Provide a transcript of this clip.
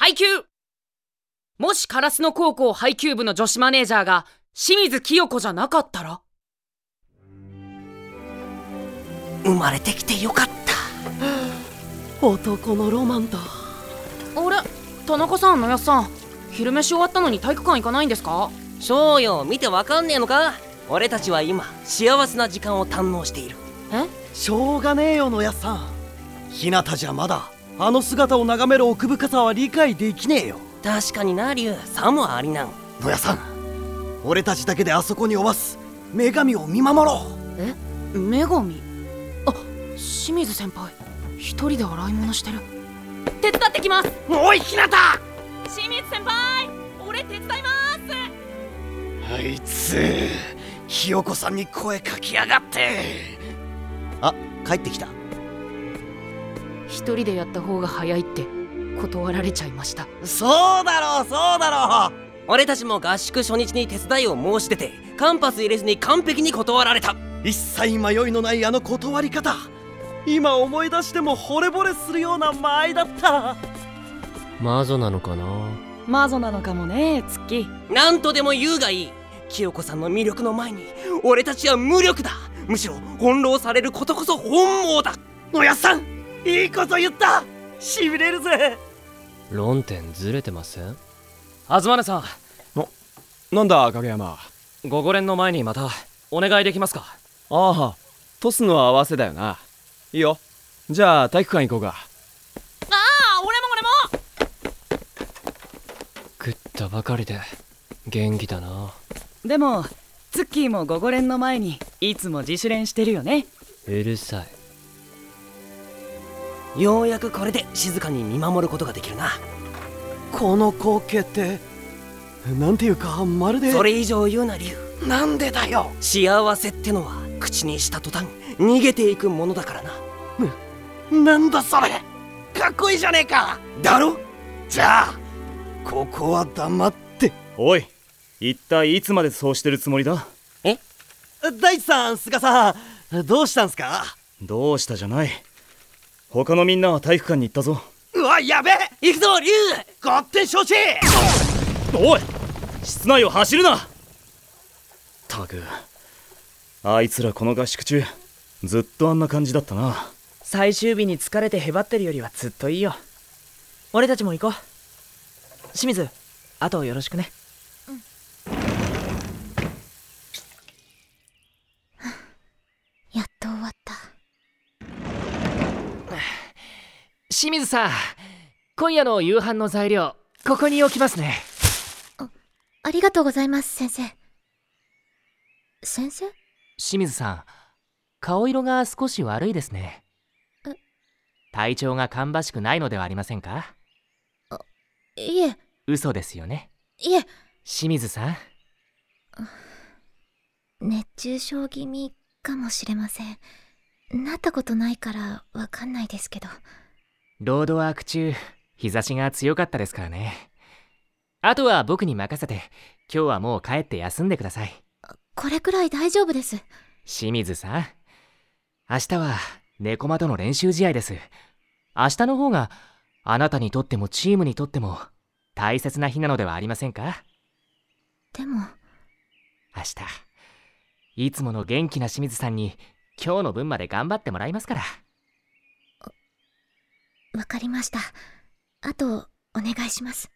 配給。もし烏野高校配給部の女子マネージャーが清水清子じゃなかったら？生まれてきてよかった。男のロマンだあれ？田中さん野安さん昼飯終わったのに体育館行かないんですか？そうよ見てわかんねえのか？俺たちは今幸せな時間を堪能している。え？しょうがねえよ野谷さん。日向じゃまだあの姿を眺める奥深さは理解できねえよ。確かにな竜さもありなん。野谷さん俺たちだけであそこにおわす。女神を見守ろ。うえ？女神？あ清水先輩。一人で洗い物してる。手伝ってきます。おい日向清水先輩俺手伝います。あいつひよこさんに声かけやがって。あ帰ってきた一人でやった方が早いって断られちゃいました。そうだろうそうだろう。俺たちも合宿初日に手伝いを申し出てカンパス入れずに完璧に断られた。一切迷いのないあの断り方。今思い出しても惚れ惚れするような間合いだった。魔女なのかな？魔女なのかもねツッキー。何とでも言うがいい。清子さんの魅力の前に俺たちは無力だ。むしろ翻弄されることこそ本望だ。おやっさんいいこと言った。しびれるぜ。論点ずれてません？東根さん。なんだ影山。午後練の前にまたお願いできますか？ああトスの合わせだよな。いいよ。じゃあ体育館行こうか。ああ俺も俺も。食ったばかりで元気だな。でもツッキーも午後練の前にいつも自主練してるよね。うるさいようやくこれで静かに見守ることができるな。この光景ってなんていうかまるで。それ以上言うな竜なんでだよ。幸せってのは口にした途端逃げていくものだからな。なんだそれ。かっこいいじゃねえか。だろ？じゃあここは黙って。おい一体いつまでそうしてるつもりだ？大地さん菅さんどうしたんすか？どうしたじゃない他のみんなは体育館に行ったぞ。うわやべえ。行くぞ竜ごってん承知おい室内を走るな。ったくあいつらこの合宿中ずっとあんな感じだったな。最終日に疲れてへばってるよりはずっといいよ。俺たちも行こう。清水あとよろしくねやっと終わった清水さん今夜の夕飯の材料ここに置きますね。ありがとうございます先生。先生？清水さん顔色が少し悪いですね。え？体調が芳しくないのではありませんか？いえ。嘘ですよね。いえ。清水さん。熱中症気味かもしれません。なったことないからわかんないですけどロードワーク中日差しが強かったですからね。あとは僕に任せて今日はもう帰って休んでください。これくらい大丈夫です。清水さん明日は猫間との練習試合です。明日の方があなたにとってもチームにとっても大切な日なのではありませんか？でも。明日いつもの元気な清水さんに今日の分まで頑張ってもらいますから。わかりました。あとお願いします。